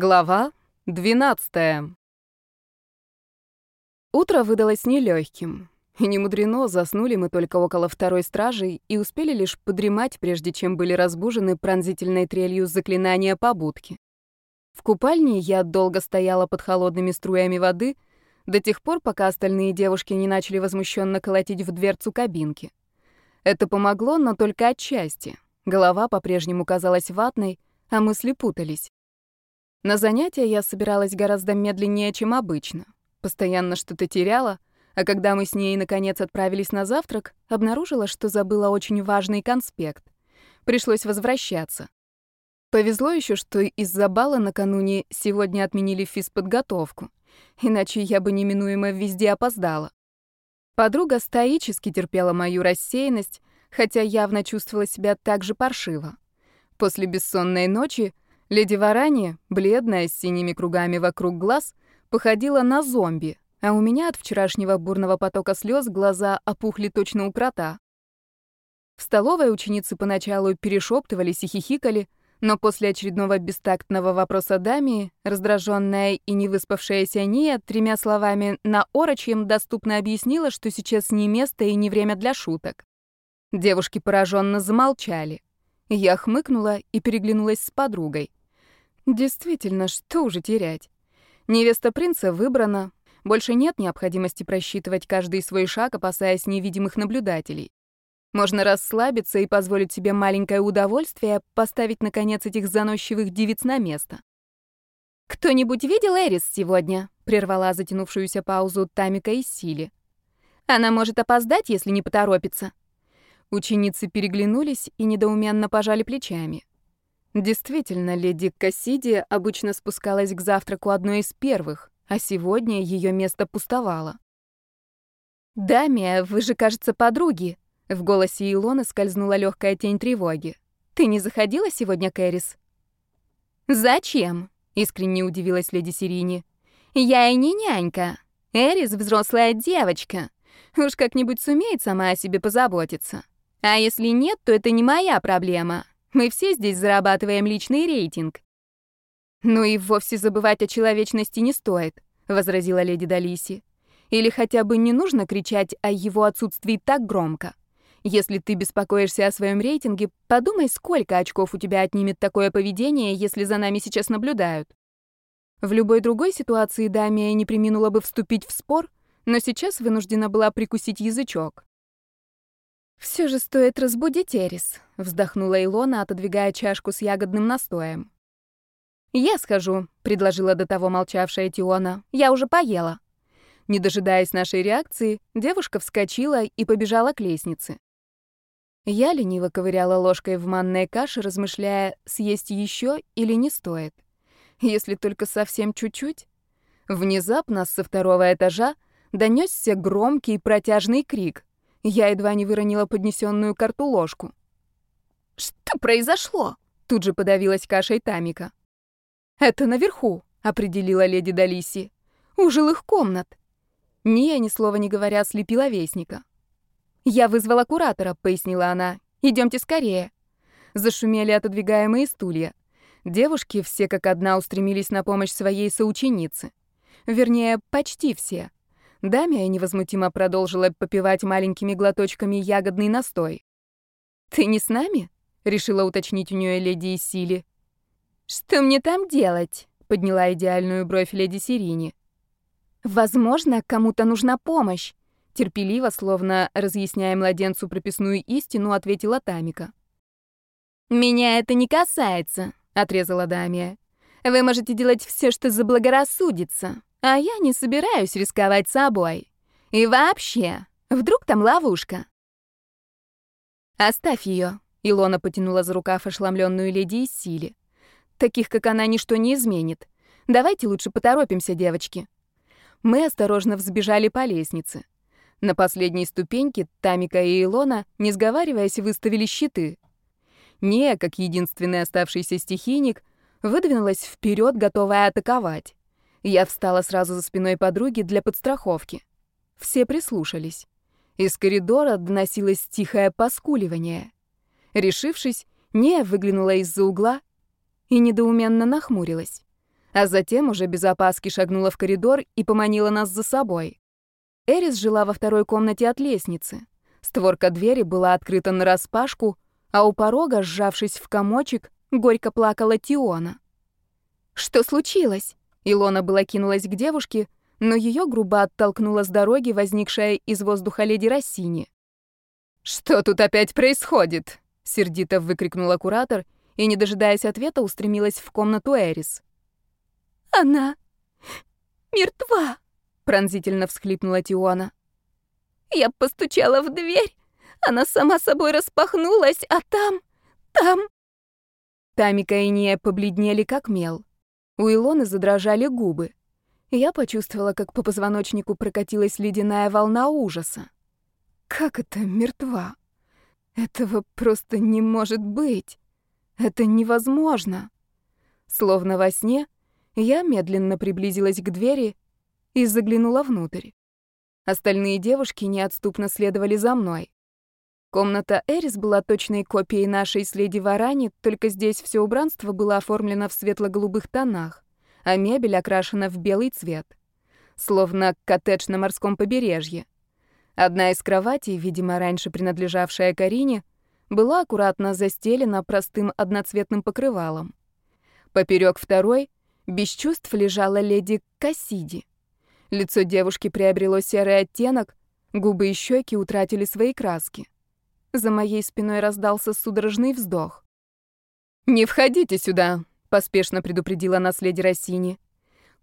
Глава 12. Утро выдалось нелегким. И не заснули мы только около второй стражи и успели лишь подремать, прежде чем были разбужены пронзительной трелью заклинания побудки. В купальне я долго стояла под холодными струями воды до тех пор, пока остальные девушки не начали возмущенно колотить в дверцу кабинки. Это помогло, но только отчасти. Голова по-прежнему казалась ватной, а мысли путались. На занятия я собиралась гораздо медленнее, чем обычно. Постоянно что-то теряла, а когда мы с ней наконец отправились на завтрак, обнаружила, что забыла очень важный конспект. Пришлось возвращаться. Повезло еще, что из-за бала накануне сегодня отменили физподготовку, иначе я бы неминуемо везде опоздала. Подруга стоически терпела мою рассеянность, хотя явно чувствовала себя так же паршиво. После бессонной ночи Леди Варани, бледная, с синими кругами вокруг глаз, походила на зомби, а у меня от вчерашнего бурного потока слез глаза опухли точно у крота. В столовой ученицы поначалу перешептывались и хихикали, но после очередного бестактного вопроса даме, раздраженная и невыспавшаяся Ния тремя словами на орочьем доступно объяснила, что сейчас не место и не время для шуток. Девушки пораженно замолчали. Я хмыкнула и переглянулась с подругой. Действительно, что уже терять? Невеста принца выбрана. Больше нет необходимости просчитывать каждый свой шаг, опасаясь невидимых наблюдателей. Можно расслабиться и позволить себе маленькое удовольствие поставить, наконец, этих заносчивых девиц на место. «Кто-нибудь видел Эрис сегодня?» — прервала затянувшуюся паузу Тамика из Сили. «Она может опоздать, если не поторопится». Ученицы переглянулись и недоуменно пожали плечами. Действительно, леди Кассиди обычно спускалась к завтраку одной из первых, а сегодня ее место пустовало. «Дамия, вы же, кажется, подруги», — в голосе Илоны скользнула легкая тень тревоги. «Ты не заходила сегодня, Кэрис?» «Зачем?» — искренне удивилась леди Сирини. «Я и не нянька. Эрис — взрослая девочка. Уж как-нибудь сумеет сама о себе позаботиться. А если нет, то это не моя проблема. Мы все здесь зарабатываем личный рейтинг». «Ну и вовсе забывать о человечности не стоит», — возразила леди Далиси. «Или хотя бы не нужно кричать о его отсутствии так громко. Если ты беспокоишься о своем рейтинге, подумай, сколько очков у тебя отнимет такое поведение, если за нами сейчас наблюдают». В любой другой ситуации Дамия не приминула бы вступить в спор, но сейчас вынуждена была прикусить язычок. Все же стоит разбудить Эрис», — вздохнула Илона, отодвигая чашку с ягодным настоем. «Я схожу», — предложила до того молчавшая Тиона. «Я уже поела». Не дожидаясь нашей реакции, девушка вскочила и побежала к лестнице. Я лениво ковыряла ложкой в манной каше, размышляя, съесть еще или не стоит. Если только совсем чуть-чуть. Внезапно со второго этажа донесся громкий протяжный крик. Я едва не выронила поднесенную карту ложку. «Что произошло?» — тут же подавилась кашей Тамика. «Это наверху», — определила леди Далиси. «У жилых комнат». Ния, ни слова не говоря, слепила вестника. «Я вызвала куратора», — пояснила она. Идемте скорее». Зашумели отодвигаемые стулья. Девушки все как одна устремились на помощь своей соученице. Вернее, почти все. Дамия невозмутимо продолжила попивать маленькими глоточками ягодный настой. «Ты не с нами?» — решила уточнить у нее леди Исили. «Что мне там делать?» — подняла идеальную бровь леди Сирини. «Возможно, кому-то нужна помощь», — терпеливо, словно разъясняя младенцу прописную истину, ответила Тамика. «Меня это не касается», — отрезала Дамия. «Вы можете делать все, что заблагорассудится. А я не собираюсь рисковать собой. И вообще, вдруг там ловушка? Оставь ее. Илона потянула за рукав ошеломленную леди из силе. Таких, как она, ничто не изменит. Давайте лучше поторопимся, девочки. Мы осторожно взбежали по лестнице. На последней ступеньке Тамика и Илона, не сговариваясь, выставили щиты. Не, как единственный оставшийся стихийник, выдвинулась вперед, готовая атаковать. Я встала сразу за спиной подруги для подстраховки. Все прислушались. Из коридора доносилось тихое поскуливание. Решившись, Нея выглянула из-за угла и недоуменно нахмурилась. а затем уже без опаски шагнула в коридор и поманила нас за собой. Эрис жила во второй комнате от лестницы. Створка двери была открыта нараспашку, а у порога, сжавшись в комочек, горько плакала Тиона. «Что случилось?» Илона была кинулась к девушке, но ее грубо оттолкнула с дороги возникшая из воздуха леди Рассини. «Что тут опять происходит?» — сердито выкрикнула куратор и, не дожидаясь ответа, устремилась в комнату Эрис. «Она мертва!» — пронзительно всхлипнула Тиона. «Я постучала в дверь, она сама собой распахнулась, а там... там...» Тамика и Ния побледнели, как мел. У Илоны задрожали губы. Я почувствовала, как по позвоночнику прокатилась ледяная волна ужаса. Как это мертва? Этого просто не может быть. Это невозможно. Словно во сне, я медленно приблизилась к двери и заглянула внутрь. Остальные девушки неотступно следовали за мной. Комната Эрис была точной копией нашей с леди Варани, только здесь все убранство было оформлено в светло-голубых тонах, а мебель окрашена в белый цвет. Словно коттедж на морском побережье. Одна из кроватей, видимо, раньше принадлежавшая Карине, была аккуратно застелена простым одноцветным покрывалом. Поперек второй без чувств лежала леди Кассиди. Лицо девушки приобрело серый оттенок, губы и щеки утратили свои краски. За моей спиной раздался судорожный вздох. «Не входите сюда», — поспешно предупредила нас леди Рассини.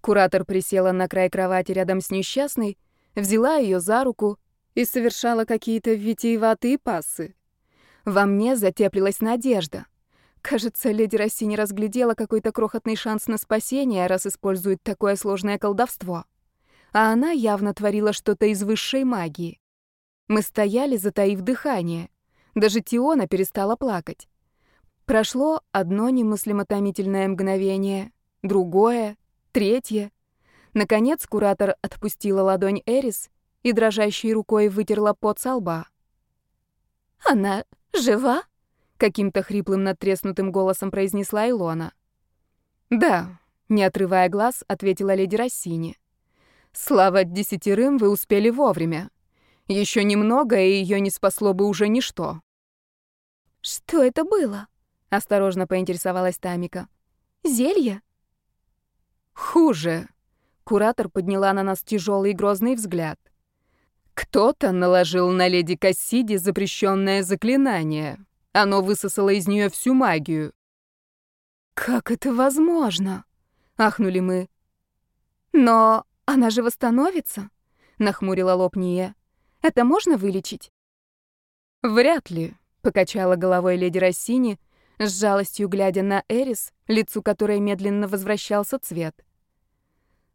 Куратор присела на край кровати рядом с несчастной, взяла ее за руку и совершала какие-то витиеватые пассы. Во мне затеплилась надежда. Кажется, леди Рассини разглядела какой-то крохотный шанс на спасение, раз использует такое сложное колдовство. А она явно творила что-то из высшей магии. Мы стояли, затаив дыхание. Даже Тиона перестала плакать. Прошло одно немыслимо томительное мгновение, другое, третье. Наконец куратор отпустила ладонь Эрис и дрожащей рукой вытерла пот со лба. «Она жива?» — каким-то хриплым надтреснутым голосом произнесла Илона. «Да», — не отрывая глаз, ответила леди Рассини. «Слава десятерым, вы успели вовремя. Еще немного, и ее не спасло бы уже ничто». «Что это было?» — осторожно поинтересовалась Тамика. «Зелье?» «Хуже». Куратор подняла на нас тяжелый и грозный взгляд. «Кто-то наложил на леди Кассиди запрещенное заклинание. Оно высосало из нее всю магию». «Как это возможно?» — ахнули мы. «Но она же восстановится?» — нахмурила лоб Ния. «Это можно вылечить?» «Вряд ли», Покачала головой леди Рассини, с жалостью глядя на Эрис, лицу которой медленно возвращался цвет.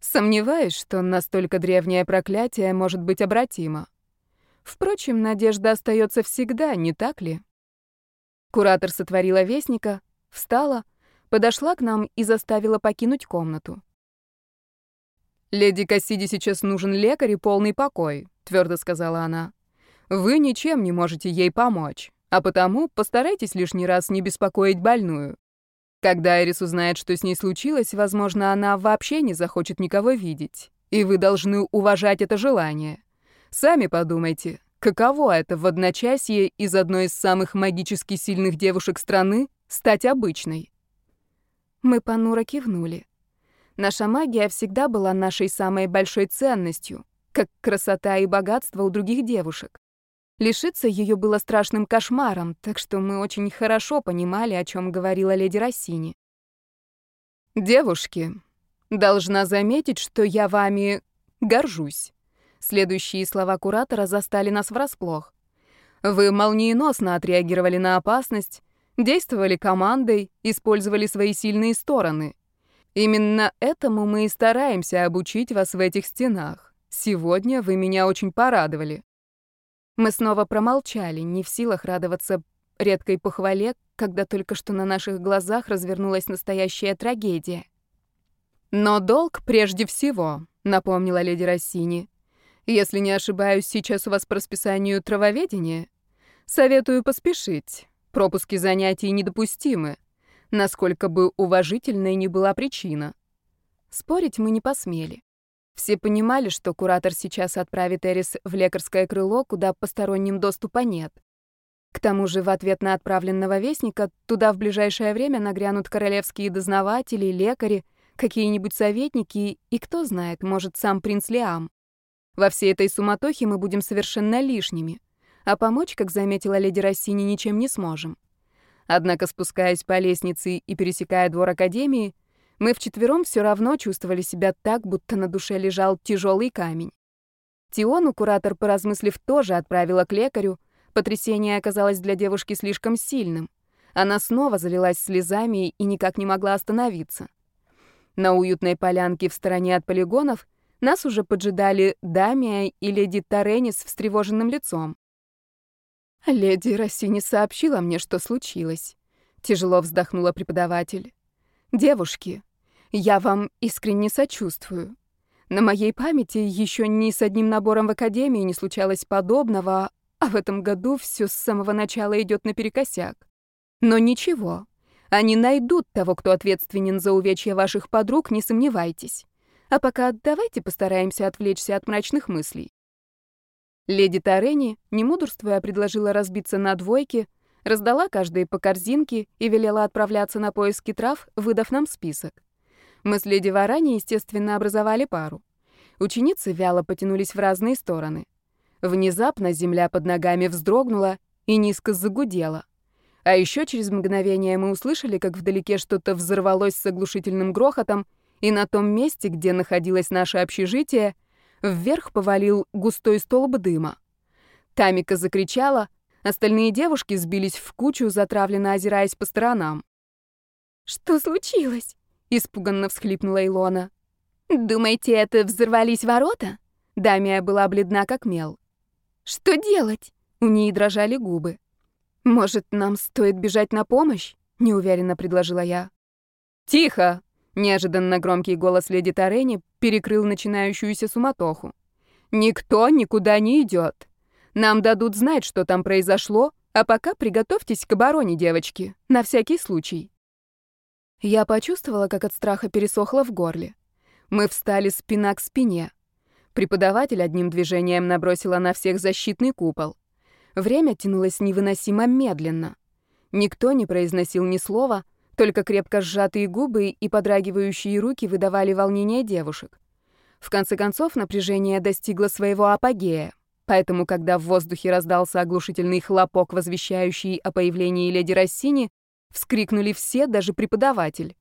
Сомневаюсь, что настолько древнее проклятие может быть обратимо. Впрочем, надежда остается всегда, не так ли? Куратор сотворила вестника, встала, подошла к нам и заставила покинуть комнату. «Леди Кассиди сейчас нужен лекарь и полный покой», — твердо сказала она. «Вы ничем не можете ей помочь. А потому постарайтесь лишний раз не беспокоить больную. Когда Айрис узнает, что с ней случилось, возможно, она вообще не захочет никого видеть. И вы должны уважать это желание. Сами подумайте, каково это в одночасье из одной из самых магически сильных девушек страны стать обычной? Мы понуро кивнули. Наша магия всегда была нашей самой большой ценностью, как красота и богатство у других девушек. Лишиться ее было страшным кошмаром, так что мы очень хорошо понимали, о чем говорила леди Рассини. «Девушки, должна заметить, что я вами горжусь». Следующие слова куратора застали нас врасплох. Вы молниеносно отреагировали на опасность, действовали командой, использовали свои сильные стороны. Именно этому мы и стараемся обучить вас в этих стенах. Сегодня вы меня очень порадовали. Мы снова промолчали, не в силах радоваться редкой похвале, когда только что на наших глазах развернулась настоящая трагедия. «Но долг прежде всего», — напомнила леди Рассини. «Если не ошибаюсь, сейчас у вас по расписанию травоведение. Советую поспешить. Пропуски занятий недопустимы, насколько бы уважительной ни была причина». Спорить мы не посмели. Все понимали, что куратор сейчас отправит Эрис в лекарское крыло, куда посторонним доступа нет. К тому же, в ответ на отправленного вестника, туда в ближайшее время нагрянут королевские дознаватели, лекари, какие-нибудь советники и, кто знает, может, сам принц Лиам. Во всей этой суматохе мы будем совершенно лишними, а помочь, как заметила леди Рассини, ничем не сможем. Однако, спускаясь по лестнице и пересекая двор Академии, мы вчетвером все равно чувствовали себя так, будто на душе лежал тяжелый камень. Тиону куратор, поразмыслив, тоже отправила к лекарю. Потрясение оказалось для девушки слишком сильным. Она снова залилась слезами и никак не могла остановиться. На уютной полянке в стороне от полигонов нас уже поджидали Дамия и леди Таренис с встревоженным лицом. «Леди Рассини сообщила мне, что случилось», — тяжело вздохнула преподаватель. «Девушки, я вам искренне сочувствую. На моей памяти еще ни с одним набором в академии не случалось подобного, а в этом году все с самого начала идет наперекосяк. Но ничего, они найдут того, кто ответственен за увечья ваших подруг, не сомневайтесь. А пока давайте постараемся отвлечься от мрачных мыслей. Леди Тарени, не мудрствуя, предложила разбиться на двойки, раздала каждой по корзинке и велела отправляться на поиски трав, выдав нам список. Мы с леди Варани, естественно, образовали пару. Ученицы вяло потянулись в разные стороны. Внезапно земля под ногами вздрогнула и низко загудела. А еще через мгновение мы услышали, как вдалеке что-то взорвалось с оглушительным грохотом, и на том месте, где находилось наше общежитие, вверх повалил густой столб дыма. Тамика закричала, остальные девушки сбились в кучу, затравленно озираясь по сторонам. «Что случилось?» — испуганно всхлипнула Илона. «Думаете, это взорвались ворота?» Дамия была бледна, как мел. «Что делать?» У нее дрожали губы. «Может, нам стоит бежать на помощь?» — неуверенно предложила я. «Тихо!» Неожиданно громкий голос леди Тарени перекрыл начинающуюся суматоху. «Никто никуда не идет. Нам дадут знать, что там произошло, а пока приготовьтесь к обороне, девочки, на всякий случай». Я почувствовала, как от страха пересохло в горле. Мы встали спина к спине. Преподаватель одним движением набросила на всех защитный купол. Время тянулось невыносимо медленно. Никто не произносил ни слова, только крепко сжатые губы и подрагивающие руки выдавали волнение девушек. В конце концов, напряжение достигло своего апогея. Поэтому, когда в воздухе раздался оглушительный хлопок, возвещающий о появлении леди Рассини, вскрикнули все, даже преподаватель.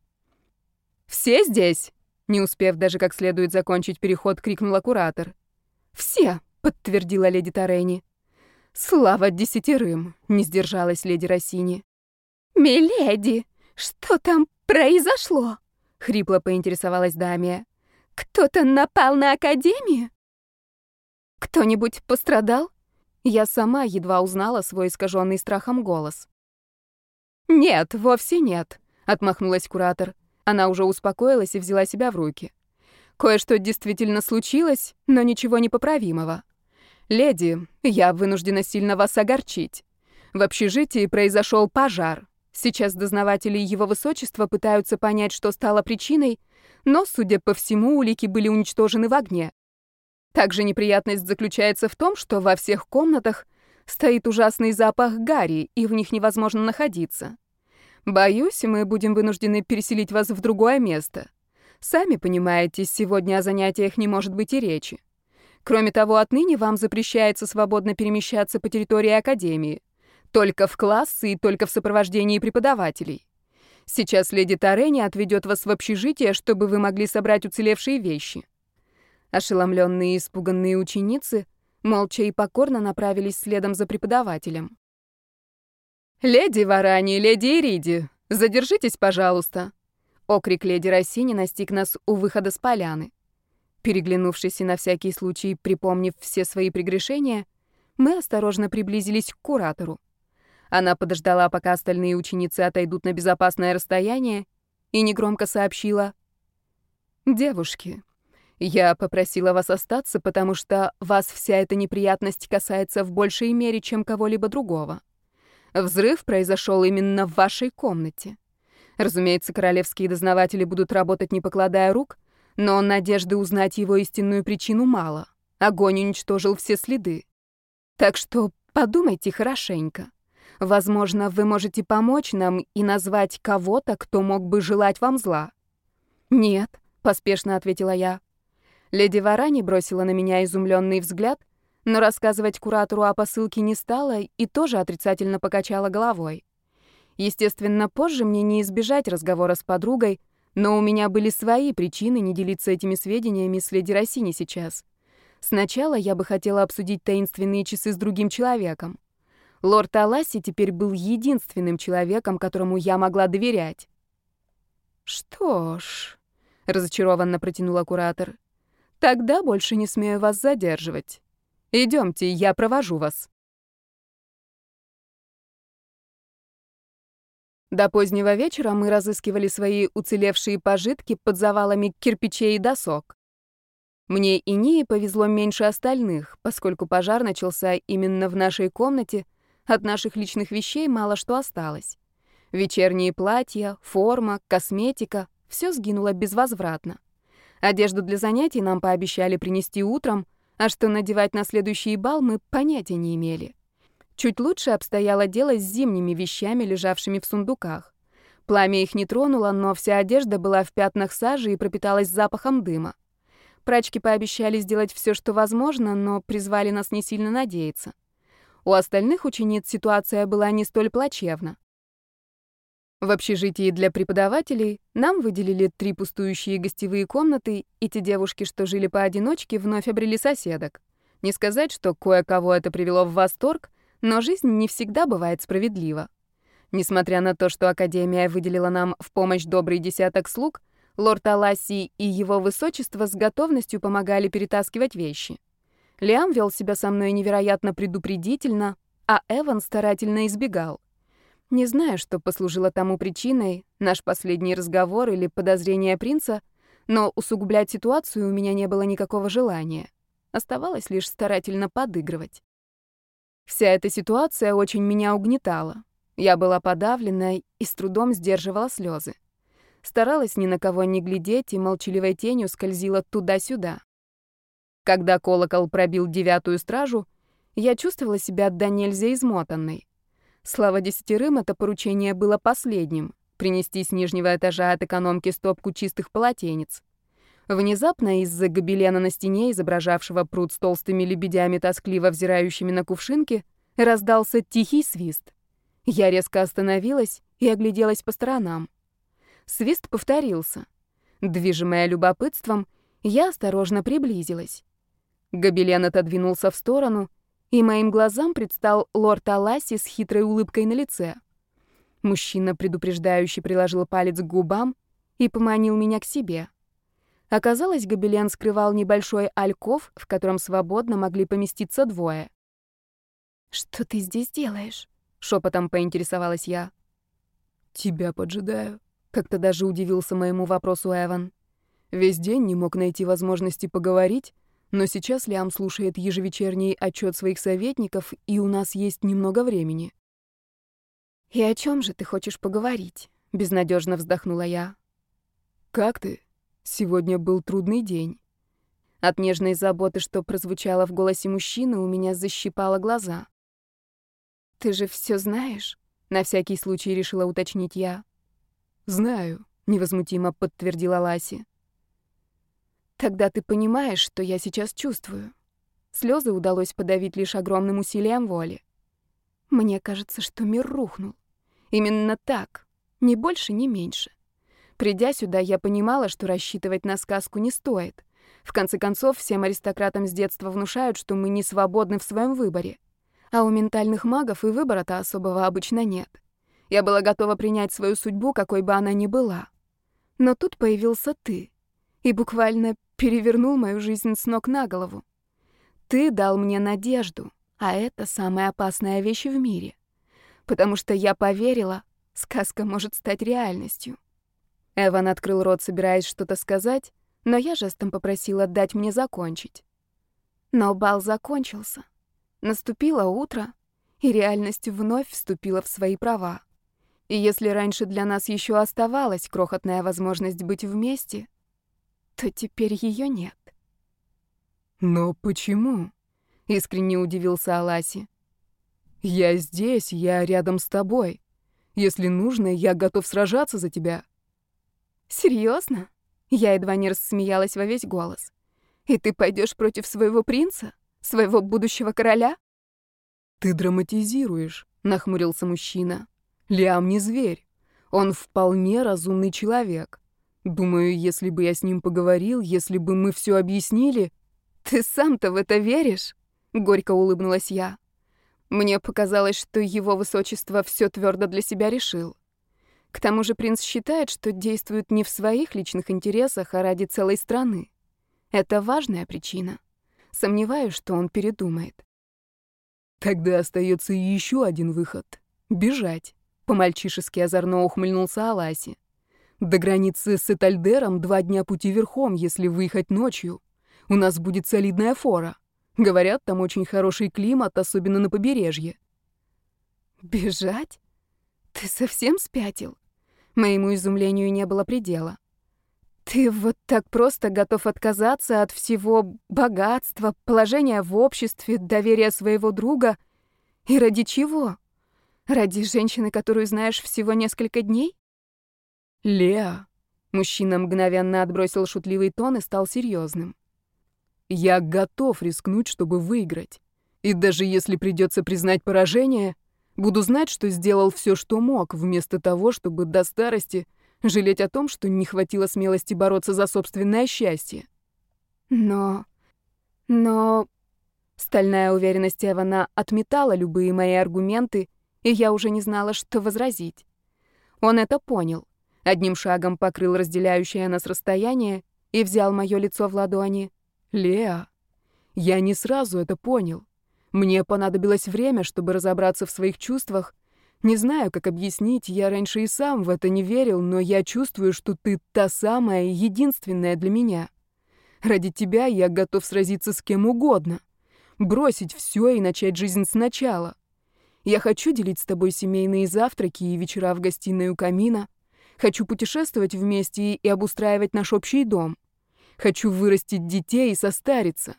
«Все здесь?» Не успев даже как следует закончить переход, крикнула куратор. «Все!» — подтвердила леди Тарени. «Слава десятерым!» — не сдержалась леди Рассини. «Миледи!» «Что там произошло?» — хрипло поинтересовалась Дамия. «Кто-то напал на Академию?» «Кто-нибудь пострадал?» Я сама едва узнала свой искаженный страхом голос. «Нет, вовсе нет», — отмахнулась куратор. Она уже успокоилась и взяла себя в руки. «Кое-что действительно случилось, но ничего непоправимого. Леди, я вынуждена сильно вас огорчить. В общежитии произошел пожар. Сейчас дознаватели его высочества пытаются понять, что стало причиной, но, судя по всему, улики были уничтожены в огне. Также неприятность заключается в том, что во всех комнатах стоит ужасный запах гари, и в них невозможно находиться. Боюсь, мы будем вынуждены переселить вас в другое место. Сами понимаете, сегодня о занятиях не может быть и речи. Кроме того, отныне вам запрещается свободно перемещаться по территории Академии. Только в классы и только в сопровождении преподавателей. Сейчас леди Тарени отведет вас в общежитие, чтобы вы могли собрать уцелевшие вещи. Ошеломленные и испуганные ученицы молча и покорно направились следом за преподавателем. «Леди Варани, леди Ириди, задержитесь, пожалуйста!» Окрик леди Рассини настиг нас у выхода с поляны. Переглянувшись и на всякий случай припомнив все свои прегрешения, мы осторожно приблизились к куратору. Она подождала, пока остальные ученицы отойдут на безопасное расстояние, и негромко сообщила. «Девушки, я попросила вас остаться, потому что вас вся эта неприятность касается в большей мере, чем кого-либо другого. Взрыв произошел именно в вашей комнате. Разумеется, королевские дознаватели будут работать, не покладая рук, Но надежды узнать его истинную причину мало. Огонь уничтожил все следы. Так что подумайте хорошенько. Возможно, вы можете помочь нам и назвать кого-то, кто мог бы желать вам зла. Нет, поспешно ответила я. Леди Варани бросила на меня изумленный взгляд, но рассказывать куратору о посылке не стала и тоже отрицательно покачала головой. Естественно, позже мне не избежать разговора с подругой, но у меня были свои причины не делиться этими сведениями с леди Россини сейчас. Сначала я бы хотела обсудить таинственные часы с другим человеком. Лорд Аласи теперь был единственным человеком, которому я могла доверять. «Что ж», — разочарованно протянула куратор, — «тогда больше не смею вас задерживать. Идемте, я провожу вас». До позднего вечера мы разыскивали свои уцелевшие пожитки под завалами кирпичей и досок. Мне и Нии повезло меньше остальных, поскольку пожар начался именно в нашей комнате — от наших личных вещей мало что осталось. Вечерние платья, форма, косметика — все сгинуло безвозвратно. Одежду для занятий нам пообещали принести утром, а что надевать на следующий бал мы понятия не имели. Чуть лучше обстояло дело с зимними вещами, лежавшими в сундуках. Пламя их не тронуло, но вся одежда была в пятнах сажи и пропиталась запахом дыма. Прачки пообещали сделать все, что возможно, но призвали нас не сильно надеяться. У остальных учениц ситуация была не столь плачевна. В общежитии для преподавателей нам выделили три пустующие гостевые комнаты, и те девушки, что жили поодиночке, вновь обрели соседок. Не сказать, что кое-кого это привело в восторг, но жизнь не всегда бывает справедлива. Несмотря на то, что Академия выделила нам в помощь добрый десяток слуг, лорд Аласи и его высочество с готовностью помогали перетаскивать вещи. Лиам вел себя со мной невероятно предупредительно, а Эван старательно избегал. Не знаю, что послужило тому причиной, наш последний разговор или подозрение принца, но усугублять ситуацию у меня не было никакого желания. Оставалось лишь старательно подыгрывать. Вся эта ситуация очень меня угнетала. Я была подавлена и с трудом сдерживала слезы. Старалась ни на кого не глядеть и молчаливой тенью скользила туда-сюда. Когда колокол пробил девятую стражу, я чувствовала себя до нельзя измотанной. Слава десятерым, это поручение было последним — принести с нижнего этажа от экономки стопку чистых полотенец. Внезапно из-за гобелена на стене, изображавшего пруд с толстыми лебедями, тоскливо взирающими на кувшинки, раздался тихий свист. Я резко остановилась и огляделась по сторонам. Свист повторился. Движимая любопытством, я осторожно приблизилась. Гобелен отодвинулся в сторону, и моим глазам предстал лорд Аласи с хитрой улыбкой на лице. Мужчина предупреждающе приложил палец к губам и поманил меня к себе. Оказалось, гобелен скрывал небольшой альков, в котором свободно могли поместиться двое. «Что ты здесь делаешь?» — шепотом поинтересовалась я. «Тебя поджидаю», — как-то даже удивился моему вопросу Эван. Весь день не мог найти возможности поговорить, но сейчас Лиам слушает ежевечерний отчет своих советников, и у нас есть немного времени. «И о чем же ты хочешь поговорить?» — безнадежно вздохнула я. «Как ты? Сегодня был трудный день». От нежной заботы, что прозвучало в голосе мужчины, у меня защипало глаза. «Ты же все знаешь?» — на всякий случай решила уточнить я. «Знаю», — невозмутимо подтвердила Ласи. Тогда ты понимаешь, что я сейчас чувствую. Слезы удалось подавить лишь огромным усилием воли. Мне кажется, что мир рухнул. Именно так, ни больше, ни меньше. Придя сюда, я понимала, что рассчитывать на сказку не стоит. В конце концов, всем аристократам с детства внушают, что мы не свободны в своем выборе. А у ментальных магов и выбора-то особого обычно нет. Я была готова принять свою судьбу, какой бы она ни была. Но тут появился ты и буквально перевернул мою жизнь с ног на голову. Ты дал мне надежду, а это самая опасная вещь в мире. Потому что я поверила, сказка может стать реальностью. Эван открыл рот, собираясь что-то сказать, но я жестом попросила дать мне закончить. Но бал закончился. Наступило утро, и реальность вновь вступила в свои права. И если раньше для нас еще оставалась крохотная возможность быть вместе — то теперь ее нет. «Но почему?» — искренне удивился Аласи. «Я здесь, я рядом с тобой. Если нужно, я готов сражаться за тебя». «Серьезно?» Я едва не рассмеялась во весь голос. «И ты пойдешь против своего принца? Своего будущего короля?» «Ты драматизируешь», — нахмурился мужчина. «Лиам не зверь. Он вполне разумный человек. Думаю, если бы я с ним поговорил, если бы мы все объяснили...» «Ты сам-то в это веришь?» — горько улыбнулась я. Мне показалось, что его высочество все твердо для себя решил. К тому же принц считает, что действует не в своих личных интересах, а ради целой страны. Это важная причина. Сомневаюсь, что он передумает. Тогда остается еще один выход — бежать. По-мальчишески озорно ухмыльнулся Аласи. До границы с Этальдером два дня пути верхом, если выехать ночью. У нас будет солидная фора. Говорят, там очень хороший климат, особенно на побережье. Бежать? Ты совсем спятил? Моему изумлению не было предела. Ты вот так просто готов отказаться от всего богатства, положения в обществе, доверия своего друга? И ради чего? Ради женщины, которую знаешь всего несколько дней? Леа. Мужчина мгновенно отбросил шутливый тон и стал серьезным. Я готов рискнуть, чтобы выиграть. И даже если придется признать поражение, буду знать, что сделал все, что мог, вместо того, чтобы до старости жалеть о том, что не хватило смелости бороться за собственное счастье. Но... но... Стальная уверенность Эвана отметала любые мои аргументы, и я уже не знала, что возразить. Он это понял. Одним шагом покрыл разделяющее нас расстояние и взял мое лицо в ладони. «Леа, я не сразу это понял. Мне понадобилось время, чтобы разобраться в своих чувствах не знаю, как объяснить, я раньше и сам в это не верил, но я чувствую, что ты та самая единственная для меня. Ради тебя я готов сразиться с кем угодно. Бросить все и начать жизнь сначала. Я хочу делить с тобой семейные завтраки и вечера в гостиной у камина. Хочу путешествовать вместе и обустраивать наш общий дом. Хочу вырастить детей и состариться.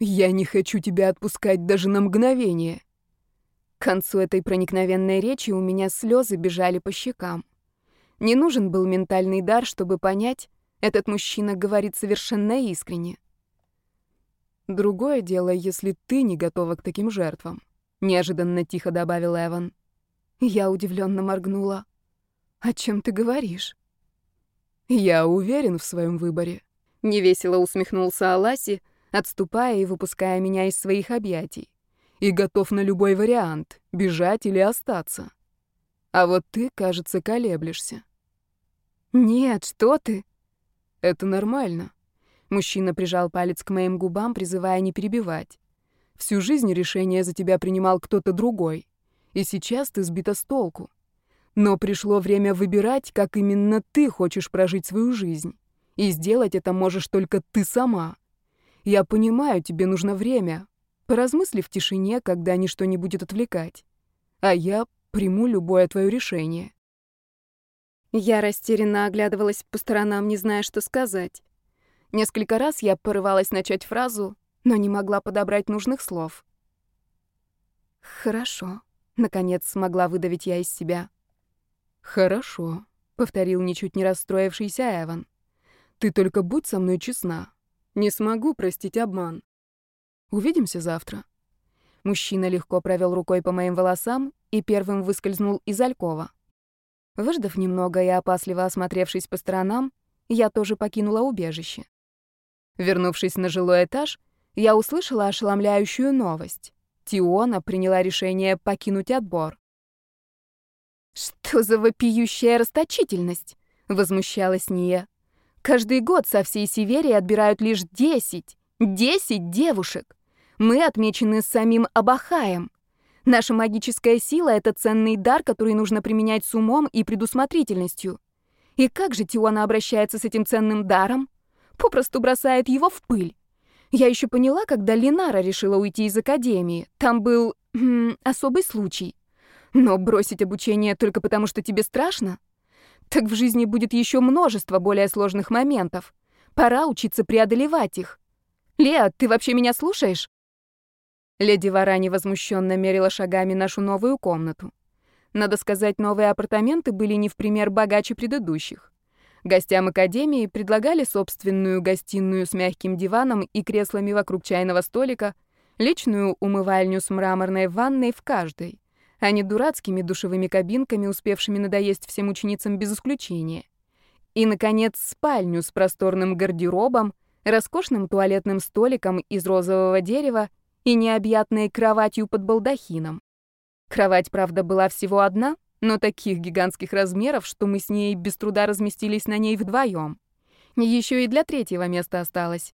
Я не хочу тебя отпускать даже на мгновение. К концу этой проникновенной речи у меня слезы бежали по щекам. Не нужен был ментальный дар, чтобы понять, этот мужчина говорит совершенно искренне. «Другое дело, если ты не готова к таким жертвам», — неожиданно тихо добавил Эван. Я удивленно моргнула. «О чем ты говоришь?» «Я уверен в своем выборе», — невесело усмехнулся Аласи, отступая и выпуская меня из своих объятий и готов на любой вариант — бежать или остаться. А вот ты, кажется, колеблешься. Нет, что ты? Это нормально. Мужчина прижал палец к моим губам, призывая не перебивать. Всю жизнь решение за тебя принимал кто-то другой. И сейчас ты сбита с толку. Но пришло время выбирать, как именно ты хочешь прожить свою жизнь. И сделать это можешь только ты сама. Я понимаю, тебе нужно время, Поразмысли в тишине, когда ничто не будет отвлекать. А я приму любое твое решение. Я растерянно оглядывалась по сторонам, не зная, что сказать. Несколько раз я порывалась начать фразу, но не могла подобрать нужных слов. «Хорошо», — наконец смогла выдавить я из себя. «Хорошо», — повторил ничуть не расстроившийся Эван. «Ты только будь со мной честна. Не смогу простить обман. Увидимся завтра». Мужчина легко провел рукой по моим волосам и первым выскользнул из алькова. Выждав немного и опасливо осмотревшись по сторонам, я тоже покинула убежище. Вернувшись на жилой этаж, я услышала ошеломляющую новость. Тиона приняла решение покинуть отбор. «Что за вопиющая расточительность?» — возмущалась Ния. «Каждый год со всей Северии отбирают лишь десять, десять девушек. Мы отмечены самим Абахаем. Наша магическая сила — это ценный дар, который нужно применять с умом и предусмотрительностью. И как же Тиона обращается с этим ценным даром? Попросту бросает его в пыль. Я еще поняла, когда Линара решила уйти из академии. Там был м, особый случай. Но бросить обучение только потому, что тебе страшно? Так в жизни будет еще множество более сложных моментов. Пора учиться преодолевать их. Леа, ты вообще меня слушаешь? Леди Варани возмущенно мерила шагами нашу новую комнату. Надо сказать, новые апартаменты были не в пример богаче предыдущих. Гостям академии предлагали собственную гостиную с мягким диваном и креслами вокруг чайного столика, личную умывальню с мраморной ванной в каждой, а не дурацкими душевыми кабинками, успевшими надоесть всем ученицам без исключения. И, наконец, спальню с просторным гардеробом, роскошным туалетным столиком из розового дерева и необъятной кроватью под балдахином. Кровать, правда, была всего одна, но таких гигантских размеров, что мы с ней без труда разместились на ней вдвоем. Еще и для третьего места осталось.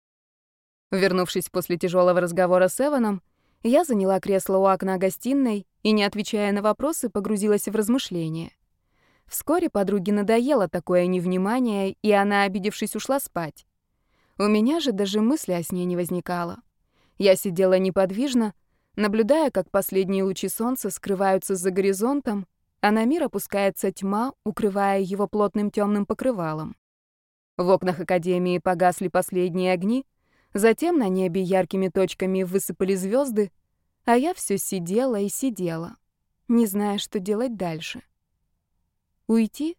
Вернувшись после тяжелого разговора с Эваном, я заняла кресло у окна гостиной и, не отвечая на вопросы, погрузилась в размышления. Вскоре подруге надоело такое невнимание, и она, обидевшись, ушла спать. У меня же даже мысли о сне не возникало. Я сидела неподвижно, наблюдая, как последние лучи солнца скрываются за горизонтом, а на мир опускается тьма, укрывая его плотным темным покрывалом. В окнах Академии погасли последние огни, затем на небе яркими точками высыпали звезды, а я все сидела и сидела, не зная, что делать дальше. Уйти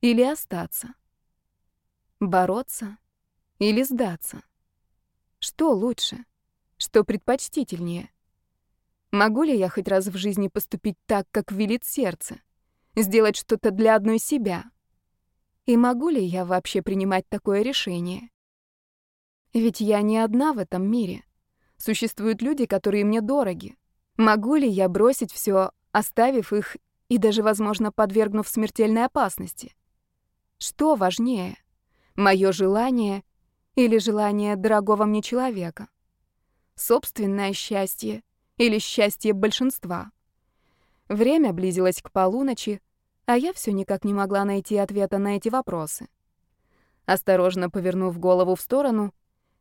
или остаться? Бороться или сдаться? Что лучше? Что предпочтительнее? Могу ли я хоть раз в жизни поступить так, как велит сердце? Сделать что-то для одной себя? И могу ли я вообще принимать такое решение? Ведь я не одна в этом мире. Существуют люди, которые мне дороги. Могу ли я бросить все, оставив их и даже, возможно, подвергнув смертельной опасности? Что важнее? Мое желание или желание дорогого мне человека? Собственное счастье или счастье большинства. Время близилось к полуночи, а я все никак не могла найти ответа на эти вопросы. Осторожно повернув голову в сторону,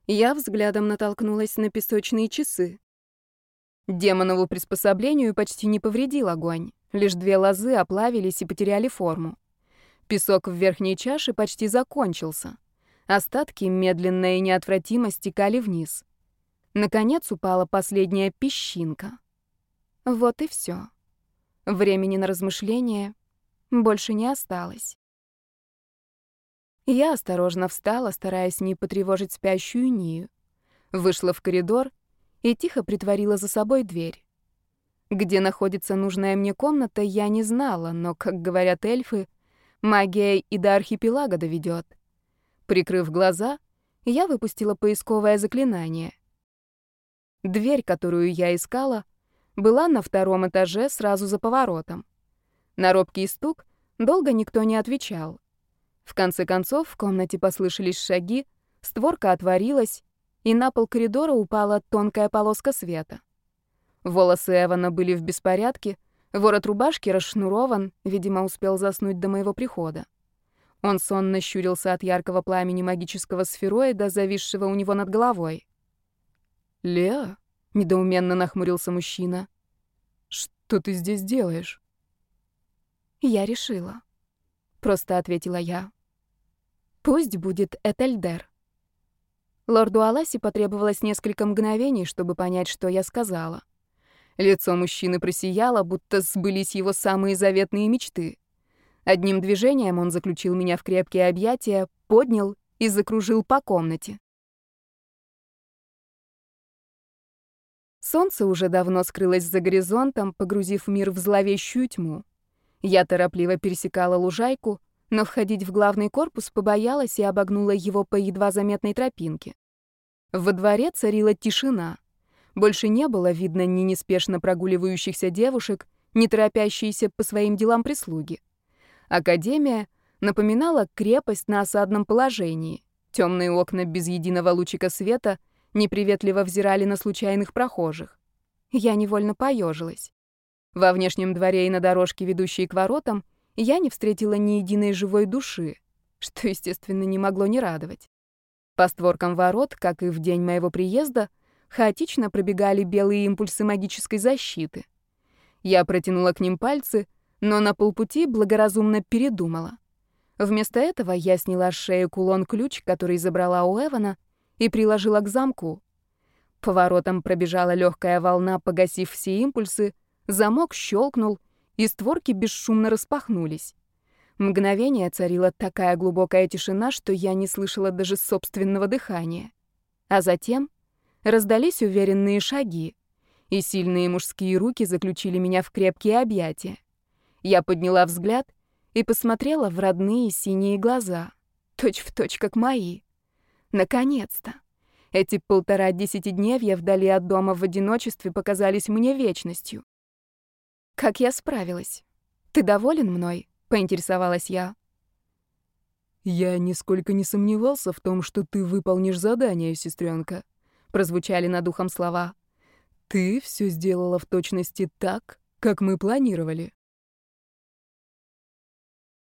я взглядом натолкнулась на песочные часы. Демонову приспособлению почти не повредил огонь, лишь две лозы оплавились и потеряли форму. Песок в верхней чаше почти закончился. Остатки медленно и неотвратимо стекали вниз. Наконец упала последняя песчинка. Вот и все. Времени на размышления больше не осталось. Я осторожно встала, стараясь не потревожить спящую Нию. Вышла в коридор и тихо притворила за собой дверь. Где находится нужная мне комната, я не знала, но, как говорят эльфы, магия и до архипелага доведет. Прикрыв глаза, я выпустила поисковое заклинание — Дверь, которую я искала, была на втором этаже сразу за поворотом. На робкий стук долго никто не отвечал. В конце концов в комнате послышались шаги, створка отворилась, и на пол коридора упала тонкая полоска света. Волосы Эвана были в беспорядке, ворот рубашки расшнурован, видимо, успел заснуть до моего прихода. Он сонно щурился от яркого пламени магического сфероида, зависшего у него над головой. «Леа?» — недоуменно нахмурился мужчина. «Что ты здесь делаешь?» «Я решила», — просто ответила я. «Пусть будет Этельдер». Лорду Аласи потребовалось несколько мгновений, чтобы понять, что я сказала. Лицо мужчины просияло, будто сбылись его самые заветные мечты. Одним движением он заключил меня в крепкие объятия, поднял и закружил по комнате. Солнце уже давно скрылось за горизонтом, погрузив мир в зловещую тьму. Я торопливо пересекала лужайку, но входить в главный корпус побоялась и обогнула его по едва заметной тропинке. Во дворе царила тишина. Больше не было видно ни неспешно прогуливающихся девушек, ни торопящиеся по своим делам прислуги. Академия напоминала крепость на осадном положении. Темные окна без единого лучика света — неприветливо взирали на случайных прохожих. Я невольно поежилась. Во внешнем дворе и на дорожке, ведущей к воротам, я не встретила ни единой живой души, что, естественно, не могло не радовать. По створкам ворот, как и в день моего приезда, хаотично пробегали белые импульсы магической защиты. Я протянула к ним пальцы, но на полпути благоразумно передумала. Вместо этого я сняла с шеи кулон-ключ, который забрала у Эвана, и приложила к замку. Поворотом пробежала легкая волна, погасив все импульсы, замок щелкнул, и створки бесшумно распахнулись. Мгновение царила такая глубокая тишина, что я не слышала даже собственного дыхания. А затем раздались уверенные шаги, и сильные мужские руки заключили меня в крепкие объятия. Я подняла взгляд и посмотрела в родные синие глаза, точь в точь как мои. Наконец-то! Эти полтора десятидневья вдали от дома в одиночестве показались мне вечностью. Как я справилась? Ты доволен мной? поинтересовалась я. Я нисколько не сомневался в том, что ты выполнишь задание, сестренка. прозвучали над ухом слова. Ты все сделала в точности так, как мы планировали.